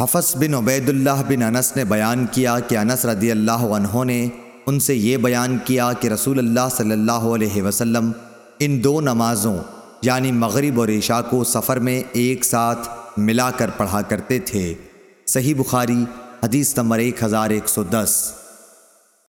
حفظ بن عبید اللہ بن انس نے بیان کیا کہ انس رضی اللہ عنہ نے ان سے یہ بیان کیا کہ رسول اللہ صلی اللہ علیہ وسلم ان دو نمازوں یعنی مغرب اور عشاء کو سفر میں ایک ساتھ ملا کر پڑھا کرتے تھے۔ صحیح بخاری، حدیث نمبر ایک ہزار ایک سو دس۔